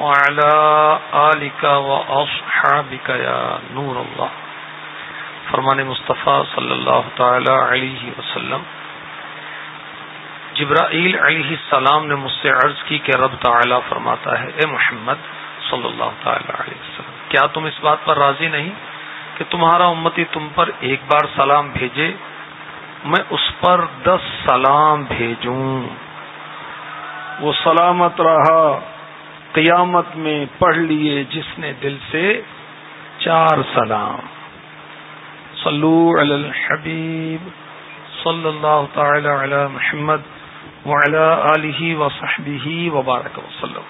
وعلى آلك وأصحابك يا نور الله. فرمان مصطفیٰ صلی اللہ تعالی علیہ وسلم. جبرائیل علیہ السلام نے مجھ سے عرض کی کہ رب تعالی فرماتا ہے، اے محمد صلی اللہ تعالی علیہ وسلم، کیا تم اس بات پر راضی نہیں کہ تمہارا امتی تم پر ایک بار سلام بھیجے؟ میں اس پر دس سلام بھیجوں۔ وہ سلامت رہا۔ قیامت میں پڑھ لیے جس نے دل سے چار سلام۔ صلو علی الحبیب، صلی اللہ تعالی علی محمد وعلی آلہ وصحبہ وبارک وسلم۔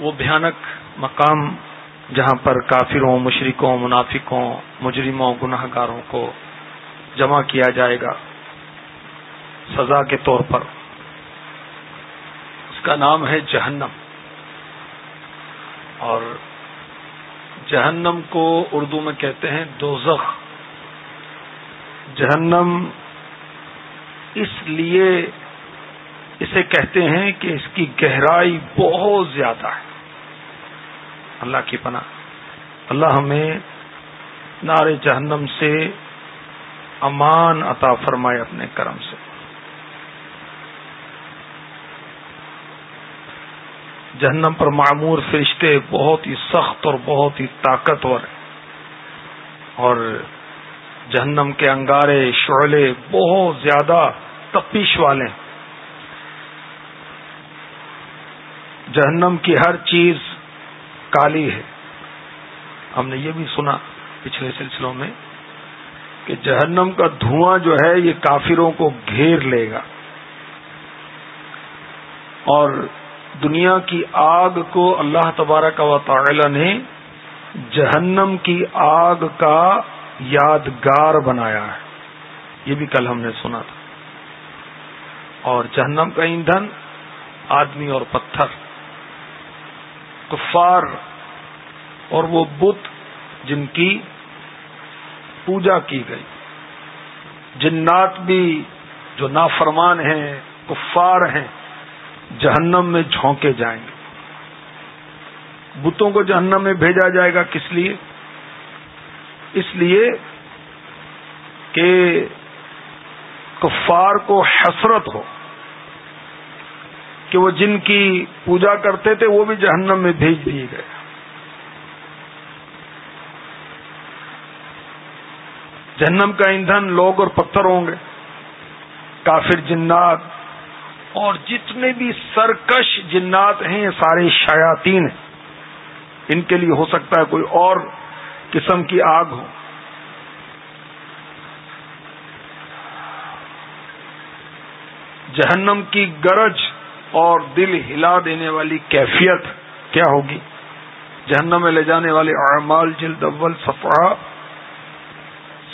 وہ بھیانک مقام جہاں پر کافروں، مشرکوں، منافقوں، مجرموں گناہ گاروں کو جمع کیا جائے گا سزا کے طور پر۔ کا نام ہے جہنم۔ اور جہنم کو اردو میں کہتے ہیں دوزخ۔ جہنم اس لیے اسے کہتے ہیں کہ اس کی گہرائی بہت زیادہ ہے۔ اللہ کی پناہ۔ اللہ ہمیں نار جہنم سے امان عطا فرمائے اپنے کرم سے جہنم پر معمور فرشتے بہت ہی سخت اور بہت ہی طاقتور ہیں۔ اور جہنم کے انگارے، شعلے بہت زیادہ تپیش والے ہیں۔ جہنم کی ہر چیز کالی ہے۔ ہم نے یہ بھی سنا پچھلے سلسلوں میں کہ جہنم کا دھواں جو ہے یہ کافروں کو گھیر لے گا۔ اور دنیا کی آگ کو اللہ تبارک و تعالی نے جہنم کی آگ کا یادگار بنایا ہے۔ یہ بھی کل ہم نے سنا تھا۔ اور جہنم کا ایندھن، آدمی اور پتھر، کفار اور وہ بت جن کی پوجا کی گئی۔ جنات بھی جو نافرمان ہیں، کفار ہیں جہنم میں جھونکے جائیں۔ گے بتوں کو جہنم میں بھیجا جائے گا کس لیے؟ اس لیے کہ کفار کو حسرت ہو کہ وہ جن کی پوجا کرتے تھے وہ بھی جہنم میں بھیج دیے گئے۔ جہنم کا ایندھن لوگ اور پتھر ہوں گے، کافر جنات اور جتنے بھی سرکش جنات ہیں سارے شیاتین ہیں۔ ان کے لیے ہو سکتا ہے کوئی اور قسم کی آگ ہو۔ جہنم کی گرج اور دل ہلا دینے والی کیفیت کیا ہوگی؟ جہنم میں لے جانے والے اعمال جلد اول صفحہ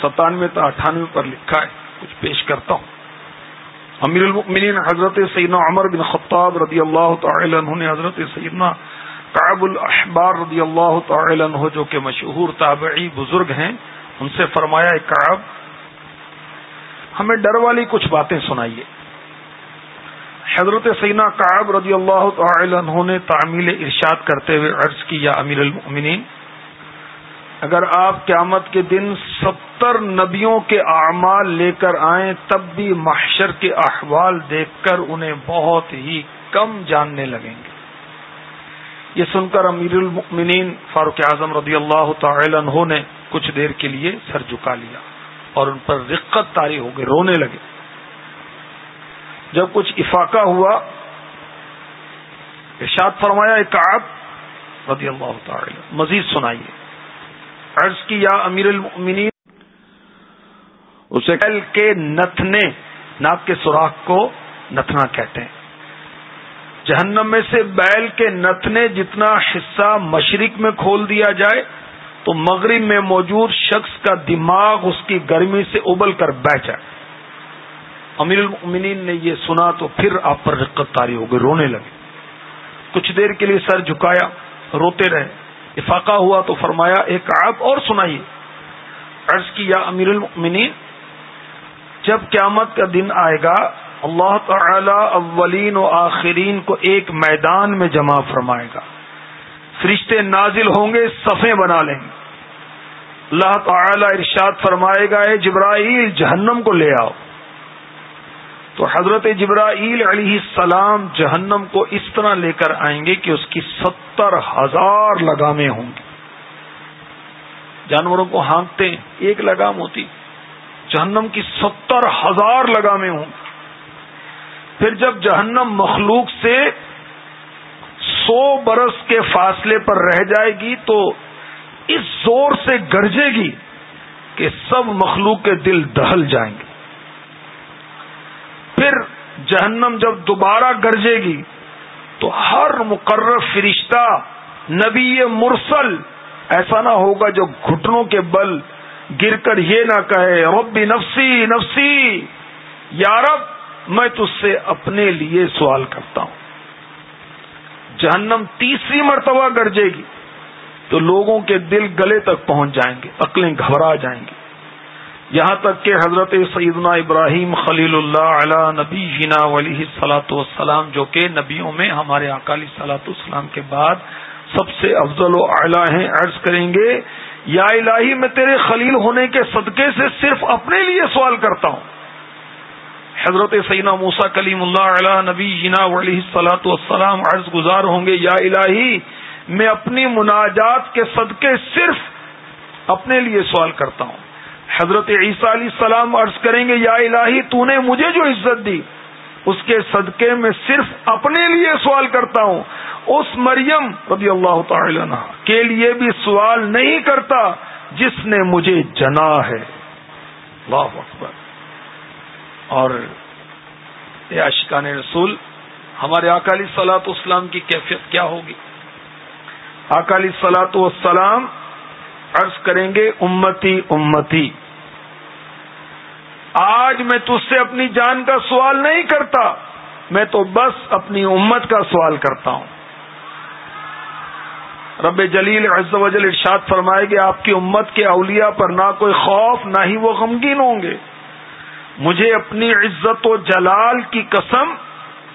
ستانوے تا اٹھانوے پر لکھا ہے۔ کچھ پیش کرتا ہوں۔ امیر المؤمنین حضرت سیدنا عمر بن خطاب رضی اللہ تعالی عنہ نے حضرت سیدنا قعب الاحبار رضی اللہ تعالی عنہ جو کہ مشہور تابعی بزرگ ہیں، ان سے فرمایا کعب، ہمیں ڈر والی کچھ باتیں سنائیے۔ حضرت سینا کعب رضی اللہ تعالی عنہ نے تعمیل ارشاد کرتے ہوئے عرض کی، یا امیر المؤمنین اگر آپ قیامت کے دن ستر نبیوں کے اعمال لے کر آئیں، تب بھی محشر کے احوال دیکھ کر انہیں بہت ہی کم جاننے لگیں گے۔ یہ سن کر امیر المؤمنین فاروق اعظم رضی اللہ تعالی عنہ نے کچھ دیر کے لیے سر جھکا لیا اور ان پر رقت تاری ہو گئے رونے لگے۔ جب کچھ افاقہ ہوا، ارشاد فرمایا، ایک آپ رضی اللہ تعالی مزید سنائیے۔ عرض کی، یا امیر المؤمنین، اسے کل کے نتنے ناک کے سوراخ کو نتنا کہتے ہیں۔ جہنم میں سے بیل کے نتنے جتنا حصہ مشرق میں کھول دیا جائے، تو مغرب میں موجود شخص کا دماغ اس کی گرمی سے ابل کر بہ جائے۔ امیر المؤمنین نے یہ سنا تو پھر آپ پر رقت تاری ہو گئی، رونے لگے۔ کچھ دیر کے لیے سر جھکایا، روتے رہے۔ افاقہ ہوا تو فرمایا، ایک آپ اور سنائیے۔ عرض کی، یا امیر المؤمنین، جب قیامت کا دن آئے گا، اللہ تعالی اولین و آخرین کو ایک میدان میں جمع فرمائے گا۔ فرشتے نازل ہوں گے صفے بنا لیں گے۔ اللہ تعالی ارشاد فرمائے گا، اے جبرائیل، جہنم کو لے آؤ۔ تو حضرت جبرائیل علیہ السلام جہنم کو اس طرح لے کر آئیں گے کہ اس کی ستر ہزار لگامیں ہوں گی۔ جانوروں کو ہانکتے ایک لگام ہوتی، جہنم کی ستر ہزار لگامیں ہوں۔ گی پھر جب جہنم مخلوق سے سو برس کے فاصلے پر رہ جائے گی تو اس زور سے گرجے گی کہ سب مخلوق کے دل دہل جائیں گے۔ پھر جہنم جب دوبارہ گرجے گی، تو ہر مقرر فرشتہ، نبی مرسل، ایسا نہ ہوگا جو گھٹنوں کے بل گر کر یہ نہ کہے، ربی نفسی نفسی یارب میں تج سے اپنے لیے سوال کرتا ہوں۔ جہنم تیسری مرتبہ گرجے گی، تو لوگوں کے دل گلے تک پہنچ جائیں گے، عقلیں گھبرا جائیں گی۔ یہاں تک کہ حضرت سیدنا ابراہیم خلیل اللہ علیہ نبی جینا ولی سلاۃ والسلام، جو کہ نبیوں میں ہمارے اکالی سلاۃ السلام کے بعد سب سے افضل و اعلیٰ ہیں، عرض کریں گے، یا الہی، میں تیرے خلیل ہونے کے صدقے سے صرف اپنے لیے سوال کرتا ہوں۔ حضرت سینا موسا کلیم اللہ علیہ نبی جینا ولی سلاۃ والسلام عرض گزار ہوں گے، یا الہی، میں اپنی مناجات کے صدقے صرف اپنے لیے سوال کرتا ہوں۔ حضرت عیسیٰ علیہ السلام عرض کریں گے، یا الہی تو نے مجھے جو عزت دی، اس کے صدقے میں صرف اپنے لیے سوال کرتا ہوں۔ اس مریم رضی اللہ تعالی عنہ کے لیے بھی سوال نہیں کرتا جس نے مجھے جنا ہے۔ اللہ اکبر۔ اور عاشقان رسول، ہمارے اکالی سلاط اسلام کی کیفیت کیا ہوگی؟ اکالی سلاط والسلام عرض کریں گے، امتی امتی۔ آج میں تج سے اپنی جان کا سوال نہیں کرتا، میں تو بس اپنی امت کا سوال کرتا ہوں۔ رب جلیل عز و جل ارشاد فرمائے گی آپ کی امت کے اولیاء پر نہ کوئی خوف، نہ ہی وہ غمگین ہوں گے۔ مجھے اپنی عزت و جلال کی قسم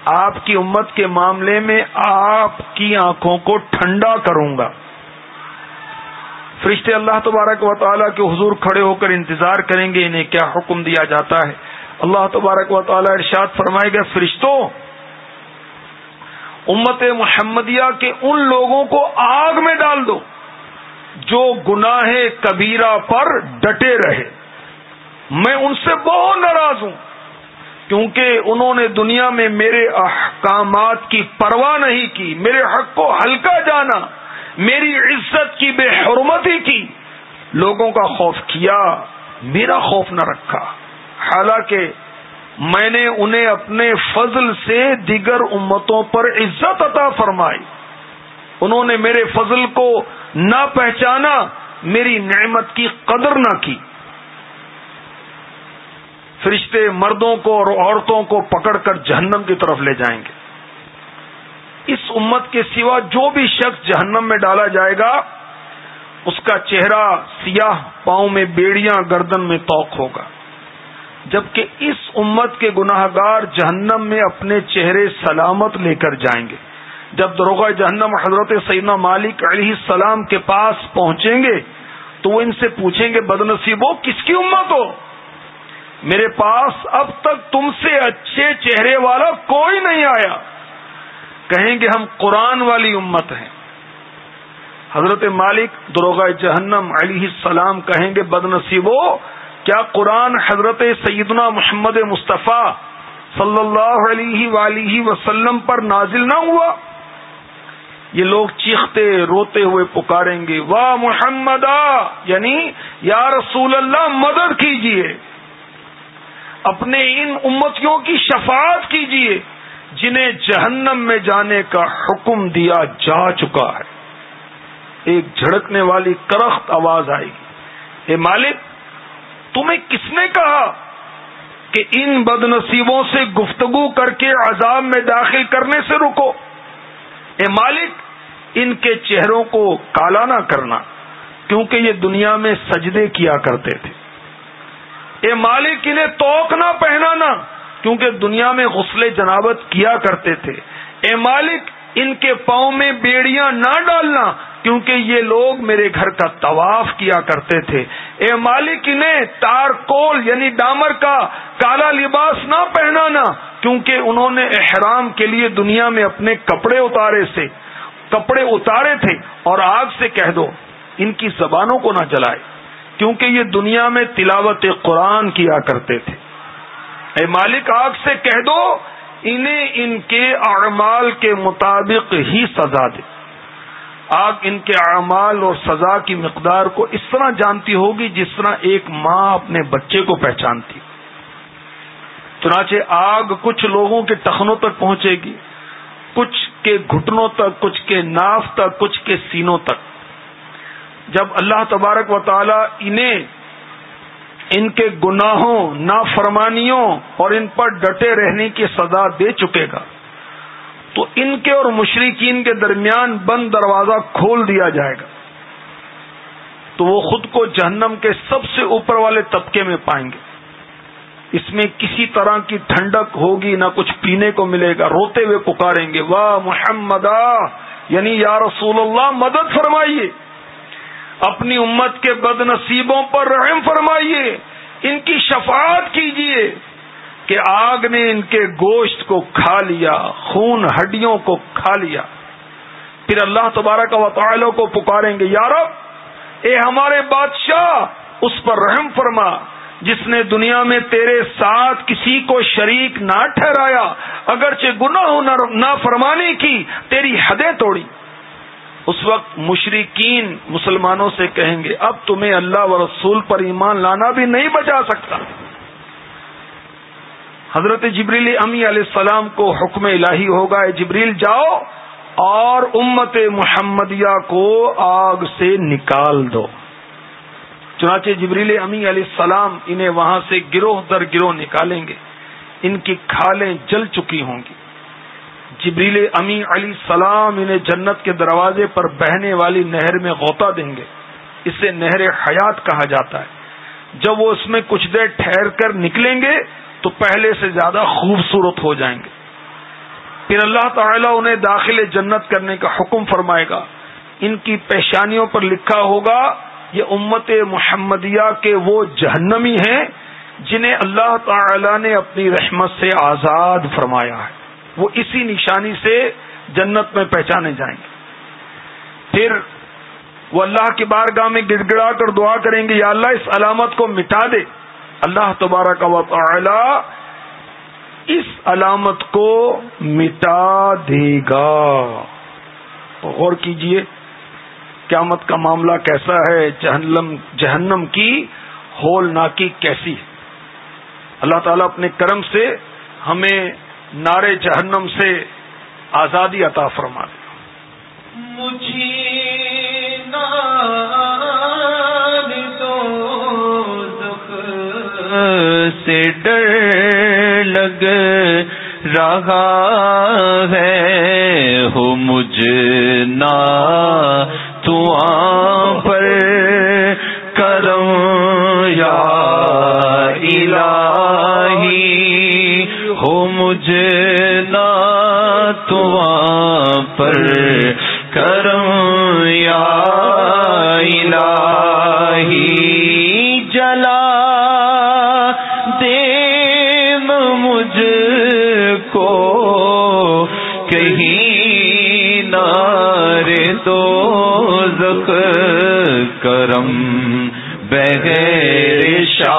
آپ کی امت کے معاملے میں آپ کی آنکھوں کو ٹھنڈا کروں گا۔ فرشتے اللہ تبارک و تعالیٰ کے حضور کھڑے ہو کر انتظار کریں گے انہیں کیا حکم دیا جاتا ہے۔ اللہ تبارک و تعالیٰ ارشاد فرمائے گا، فرشتوں، امت محمدیہ کے ان لوگوں کو آگ میں ڈال دو جو گناہ کبیرہ پر ڈٹے رہے۔ میں ان سے بہت ناراض ہوں کیونکہ انہوں نے دنیا میں میرے احکامات کی پرواہ نہیں کی، میرے حق کو ہلکا جانا۔ میری عزت کی بے حرمتی کی لوگوں کا خوف کیا، میرا خوف نہ رکھا۔ حالانکہ میں نے انہیں اپنے فضل سے دیگر امتوں پر عزت عطا فرمائی۔ انہوں نے میرے فضل کو نہ پہچانا، میری نعمت کی قدر نہ کی۔ فرشتے مردوں کو اور عورتوں کو پکڑ کر جہنم کی طرف لے جائیں گے۔ اس امت کے سوا جو بھی شخص جہنم میں ڈالا جائے گا، اس کا چہرہ سیاہ پاؤں میں بیڑیاں گردن میں توق ہوگا۔ جبکہ اس امت کے گناہ گار جہنم میں اپنے چہرے سلامت لے کر جائیں گے۔ جب دروغہ جہنم حضرت سیدنا مالک علیہ السلام کے پاس پہنچیں گے، تو وہ ان سے پوچھیں گے بد نصیبوں کس کی امت ہو؟ میرے پاس اب تک تم سے اچھے چہرے والا کوئی نہیں آیا۔ کہیں گے ہم قرآن والی امت ہیں۔ حضرت مالک دروغ جہنم علیہ السلام کہیں گے، بد نصیبو، کیا قرآن حضرت سیدنا محمد مصطفیٰ صلی اللہ علیہ ولیہ وسلم پر نازل نہ ہوا؟ یہ لوگ چیختے، روتے ہوئے پکاریں گے واہ محمد یعنی یا رسول اللہ، مدد کیجیے۔ اپنے ان امتیوں کی شفاعت کیجیے۔ جنہیں جہنم میں جانے کا حکم دیا جا چکا ہے۔ ایک جھڑکنے والی کرخت آواز آئے گی۔ اے مالک، تمہیں کس نے کہا کہ ان بد نصیبوں سے گفتگو کر کے عذاب میں داخل کرنے سے رکو؟ اے مالک، ان کے چہروں کو کالا نہ کرنا، کیونکہ یہ دنیا میں سجدے کیا کرتے تھے۔ اے مالک، انہیں توک نہ پہنانا۔ کیونکہ دنیا میں غسل جنابت کیا کرتے تھے۔ اے مالک، ان کے پاؤں میں بیڑیاں نہ ڈالنا، کیونکہ یہ لوگ میرے گھر کا طواف کیا کرتے تھے۔ اے مالک، انہیں تار کول یعنی ڈامر کا کالا لباس نہ پہنانا، کیونکہ انہوں نے احرام کے لیے دنیا میں اپنے کپڑے اتارے سے، کپڑے اتارے تھے۔ اور آگ سے کہہ دو، ان کی زبانوں کو نہ جلائے، کیونکہ یہ دنیا میں تلاوت قرآن کیا کرتے تھے۔ اے مالک آگ سے کہہ دو، انہیں ان کے اعمال کے مطابق ہی سزا دے۔ آگ ان کے اعمال اور سزا کی مقدار کو اس طرح جانتی ہوگی جس طرح ایک ماں اپنے بچے کو پہچانتی۔ چنانچہ آگ کچھ لوگوں کے ٹخنوں تک پہنچے گی، کچھ کے گھٹنوں تک، کچھ کے ناف تک، کچھ کے سینوں تک۔ جب اللہ تبارک و تعالی انہیں ان کے گناہوں، نافرمانیوں اور ان پر ڈٹے رہنے کی سزا دے چکے گا۔ تو ان کے اور مشرقین کے درمیان بند دروازہ کھول دیا جائے گا۔ تو وہ خود کو جہنم کے سب سے اوپر والے طبقے میں پائیں گے۔ اس میں کسی طرح کی ٹھنڈک ہوگی، نہ کچھ پینے کو ملے گا۔ روتے ہوئے پکاریں گے۔ واہ محمد یعنی یا رسول اللہ، مدد فرمائیے۔ اپنی امت کے بد نصیبوں پر رحم فرمائیے، ان کی شفاعت کیجیے کہ آگ نے ان کے گوشت کو کھا لیا، خون ہڈیوں کو کھا لیا۔ پھر اللہ تبارک و تعالی کو پکاریں گے یارب اے ہمارے بادشاہ، اس پر رحم فرما، جس نے دنیا میں تیرے ساتھ کسی کو شریک نہ ٹھہرایا، اگرچہ گناہ نہ فرمانے کی، تیری حدیں توڑی۔ اس وقت مشرقین مسلمانوں سے کہیں گے، اب تمہیں اللہ و رسول پر ایمان لانا بھی نہیں بچا سکتا۔ حضرت جبریل امی علیہ السلام کو حکم الہی ہوگا، اے جبریل جاؤ اور امت محمدیہ کو آگ سے نکال دو۔ چنانچہ جبریل امی علیہ السلام انہیں وہاں سے گروہ در گروہ نکالیں گے۔ ان کی کھالیں جل چکی ہوں گی۔ جبریل امی علی سلام انہیں جنت کے دروازے پر بہنے والی نہر میں غوطہ دیں گے۔ اسے نہر حیات کہا جاتا ہے۔ جب وہ اس میں کچھ دیر ٹھہر کر نکلیں گے تو پہلے سے زیادہ خوبصورت ہو جائیں گے۔ پھر اللہ تعالیٰ انہیں داخل جنت کرنے کا حکم فرمائے گا۔ ان کی پیشانیوں پر لکھا ہوگا، یہ امت محمدیہ کے وہ جہنمی ہیں جنہیں اللہ تعالی نے اپنی رحمت سے آزاد فرمایا ہے۔ وہ اسی نشانی سے جنت میں پہچانے جائیں گے۔ پھر وہ اللہ کی بارگاہ میں گڑ گڑا کر دعا کریں گے، یا اللہ اس علامت کو مٹا دے۔ اللہ تبارہ کا وطلا اس علامت کو مٹا دے گا۔ غور کیجیے، قیامت کا معاملہ کیسا ہے؟ جہنم جہنم کی ہول ناکی کیسی اللہ تعالیٰ اپنے کرم سے ہمیں نارے جہنم سے آزادی عطا فرما دے سے ڈر لگ رہا ہے۔ ہو مجھ نا تو پر کرم یا الہی۔ مجھے نا تو پر کرم یا الہی جلا دے مجھ کو کہیں نارے تو زخ کرم بغیر شاہ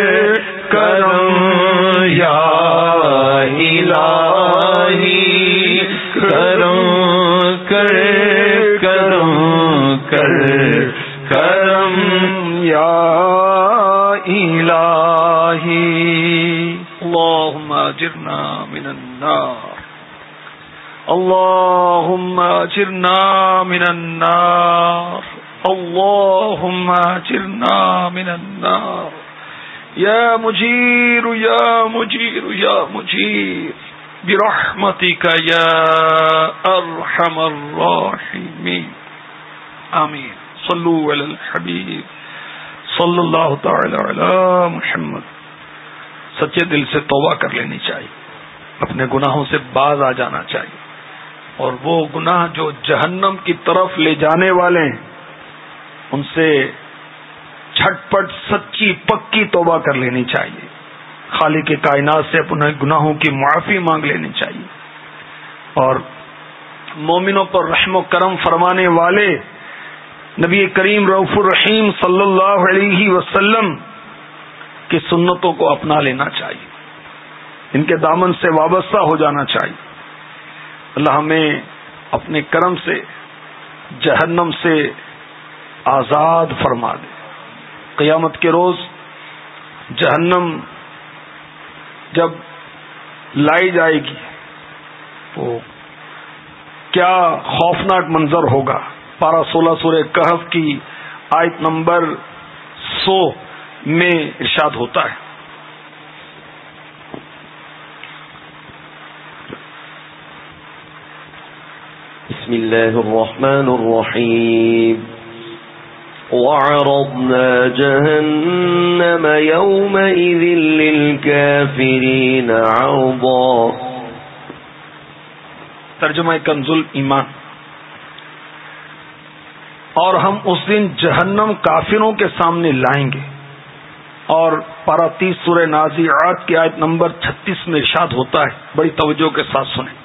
اللهم اجرنا من النار. اللهم اجرنا من النار. يا مجير يا مجير يا مجير. برحمتك يا ارحم الراحمين. آمين. صلوا على الحبيب. صلی اللہ تعالی علی محمد. سچے دل سے توبہ کر لینی چاہیے. اپنے گناہوں سے باز آ جانا چاہیے. اور وہ گناہ جو جہنم کی طرف لے جانے والے ہیں، ان سے جھٹ پٹ سچی پکی توبہ کر لینی چاہیے۔ خالی کے کائنات سے اپنے گناہوں کی معافی مانگ لینی چاہیے۔ اور مومنوں پر رحم و کرم فرمانے والے نبی کریم رعف الرحیم صلی اللہ علیہ وسلم کی سنتوں کو اپنا لینا چاہیے۔ ان کے دامن سے وابستہ ہو جانا چاہیے۔ اللہ ہمیں اپنے کرم سے، جہنم سے آزاد فرما دے۔ قیامت کے روز جہنم جب لائی جائے گی، تو کیا خوفناک منظر ہوگا؟ پارہ سولہ سورہ کہف کی آیت نمبر سو میں ارشاد ہوتا ہے۔ بسم الله الرحمن الرحيم. وعرضنا جهنم يومئذ للكافرين عرضا. ترجمہ کنزل ایمان. اور ہم اس دن جہنم کافروں کے سامنے لائیں گے. اور پارا تیس سورہ نازیات کی آیت نمبر چھتیس میں ارشاد ہوتا ہے. بڑی توجہ کے ساتھ سنیں.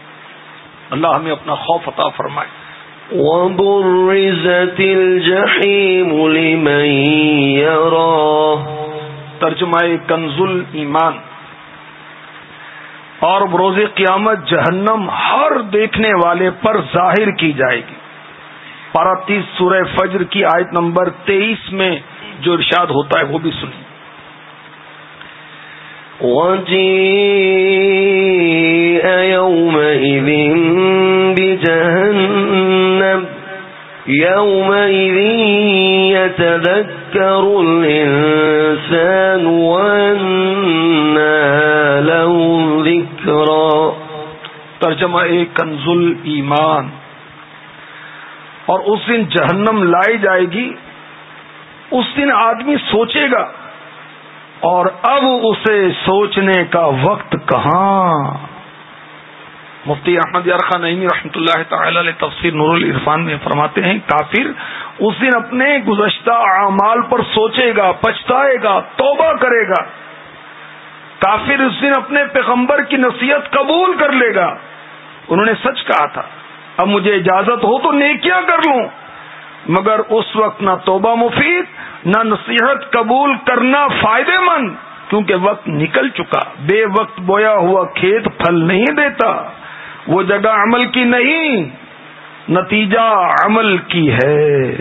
اللہ ہمیں اپنا خوف عطا فرمائے۔ وبرزت الجحیم لمن ترجمہ کنز ایمان۔ اور بروز قیامت جہنم ہر دیکھنے والے پر ظاہر کی جائے گی۔ پارا تیس سورہ فجر کی آیت نمبر تیئیس میں جو ارشاد ہوتا ہے وہ بھی سنی يومئذ بجهنم. يومئذ يتذكر الإنسان وأنى له ذكرا. ترجمہ ایک کنزل ایمان اور اس دن جہنم لائی جائے گی، اس دن آدمی سوچے گا اور اب اسے سوچنے کا وقت کہاں؟ مفتی احمد یار خان نعیمی رحمۃ اللہ تعالی علیہ تفسیر نور العرفان میں فرماتے ہیں، کافر اس دن اپنے گزشتہ اعمال پر سوچے گا، پچھتائے گا، توبہ کرے گا۔ کافر اس دن اپنے پیغمبر کی نصیحت قبول کر لے گا۔ انہوں نے سچ کہا تھا، اب مجھے اجازت ہو تو نیکیاں کر لوں۔ مگر اس وقت نہ توبہ مفید نہ نصیحت قبول کرنا فائدے مند کیونکہ وقت نکل چکا۔ بے وقت بویا ہوا کھیت پھل نہیں دیتا۔ وہ جگہ عمل کی نہیں، نتیجہ عمل کی ہے۔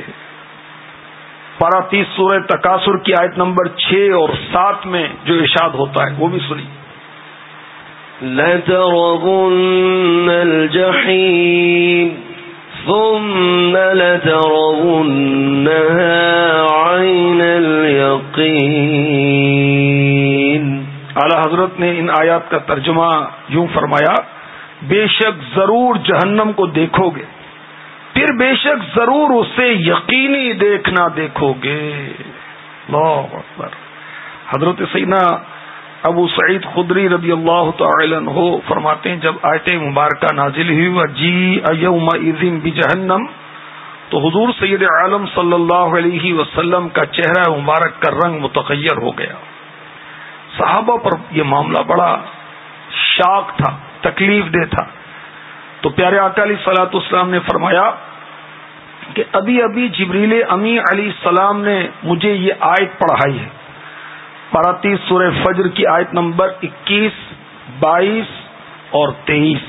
پارا تیس سورہ تقاصر کی آیت نمبر چھ اور سات میں جو ارشاد ہوتا ہے، وہ بھی سنی لترغن الجحیم ثم لترغنها عین الیقین اعلی حضرت نے ان آیات کا ترجمہ یوں فرمایا، بے شک ضرور جہنم کو دیکھو گے، پھر بے شک ضرور اسے یقینی دیکھنا دیکھو گے۔ اللہ اکبر۔ حضرت سینا ابو سعید خدری رضی اللہ تعالی عنہ فرماتے ہیں، جب آیت مبارکہ نازل ہوئی جی بھی جہنم تو حضور سید عالم صلی اللہ علیہ وسلم کا چہرہ مبارک کا رنگ متغیر ہو گیا۔ صحابہ پر یہ معاملہ بڑا شاک تھا، تکلیف دہ تھا۔ تو پیارے اکالی سلاط اسلام نے فرمایا کہ ابھی ابھی جبریل امی علی السلام نے مجھے یہ آیت پڑھائی ہے۔ پراتی سورہ فجر کی آیت نمبر اکیس، بائیس اور تیئیس۔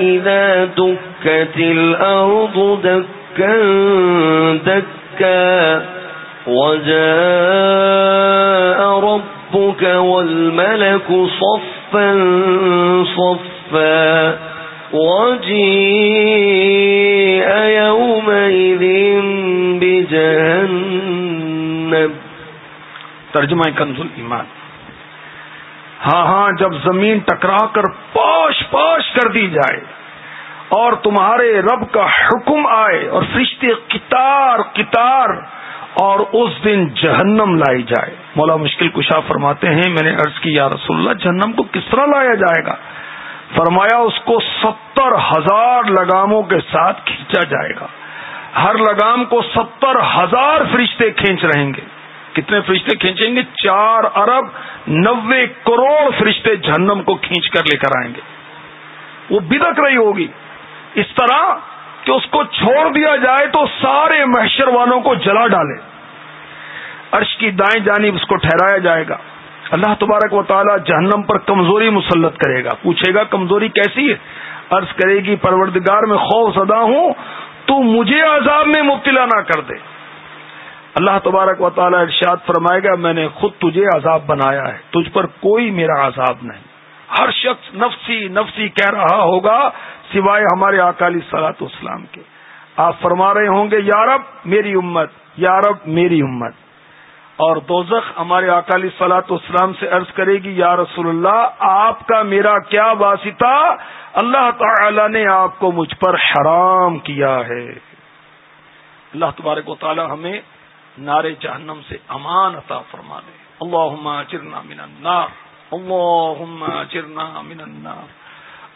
إذا دكت الأرض دكا دكا وجاء ربك والملك صفا صفا وجيء يومئذ بجهنم ترجمہ کنزل ایمان ہاں ہاں جب زمین ٹکرا کر پوش پوش کر دی جائے اور تمہارے رب کا حکم آئے اور فرشتے کتار کتار اور اس دن جہنم لائی جائے۔ مولا مشکل کشا فرماتے ہیں، میں نے عرض کی، یا رسول اللہ، جہنم کو کس طرح لایا جائے گا؟ فرمایا، اس کو ستر ہزار لگاموں کے ساتھ کھینچا جائے گا۔ ہر لگام کو ستر ہزار فرشتے کھینچ رہیں گے۔ کتنے فرشتے کھینچیں گے؟ چار ارب نوے کروڑ فرشتے جہنم کو کھینچ کر لے کر آئیں گے۔ وہ بدک رہی ہوگی۔ اس طرح کہ اس کو چھوڑ دیا جائے تو سارے محشر والوں کو جلا ڈالے۔ عرش کی دائیں جانب اس کو ٹھہرایا جائے گا۔ اللہ تبارک و تعالی جہنم پر کمزوری مسلط کرے گا۔ پوچھے گا، کمزوری کیسی ہے؟ عرض کرے گی، پروردگار میں خوف زدہ ہوں تو مجھے عذاب میں مبتلا نہ کر دے۔ اللہ تبارک و تعالی ارشاد فرمائے گا، میں نے خود تجھے عذاب بنایا ہے، تجھ پر کوئی میرا عذاب نہیں۔ ہر شخص نفسی نفسی کہہ رہا ہوگا، سوائے ہمارے اکالی سلاط اسلام کے۔ آپ فرما رہے ہوں گے یارب میری امت یارب میری امت۔ اور دوزخ ہمارے اکالی سلاط اسلام سے عرض کرے گی، یا رسول اللہ، آپ کا میرا کیا واسطہ؟ اللہ تعالی نے آپ کو مجھ پر حرام کیا ہے۔ اللہ تبارک و تعالی ہمیں نار جہنم سے امان عطا فرما دے اللہ چرنا من النار اللہ چرنا من النار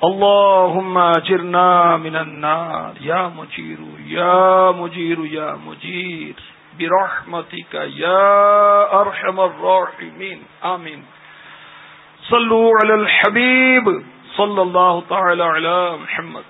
اللہ چرنا من النار۔ یا مجیر یا مجیر یا مجیر۔ برحمتك يا ارحم الراحمين. آمين. صلوا على الحبيب صلى الله تعالى على محمد.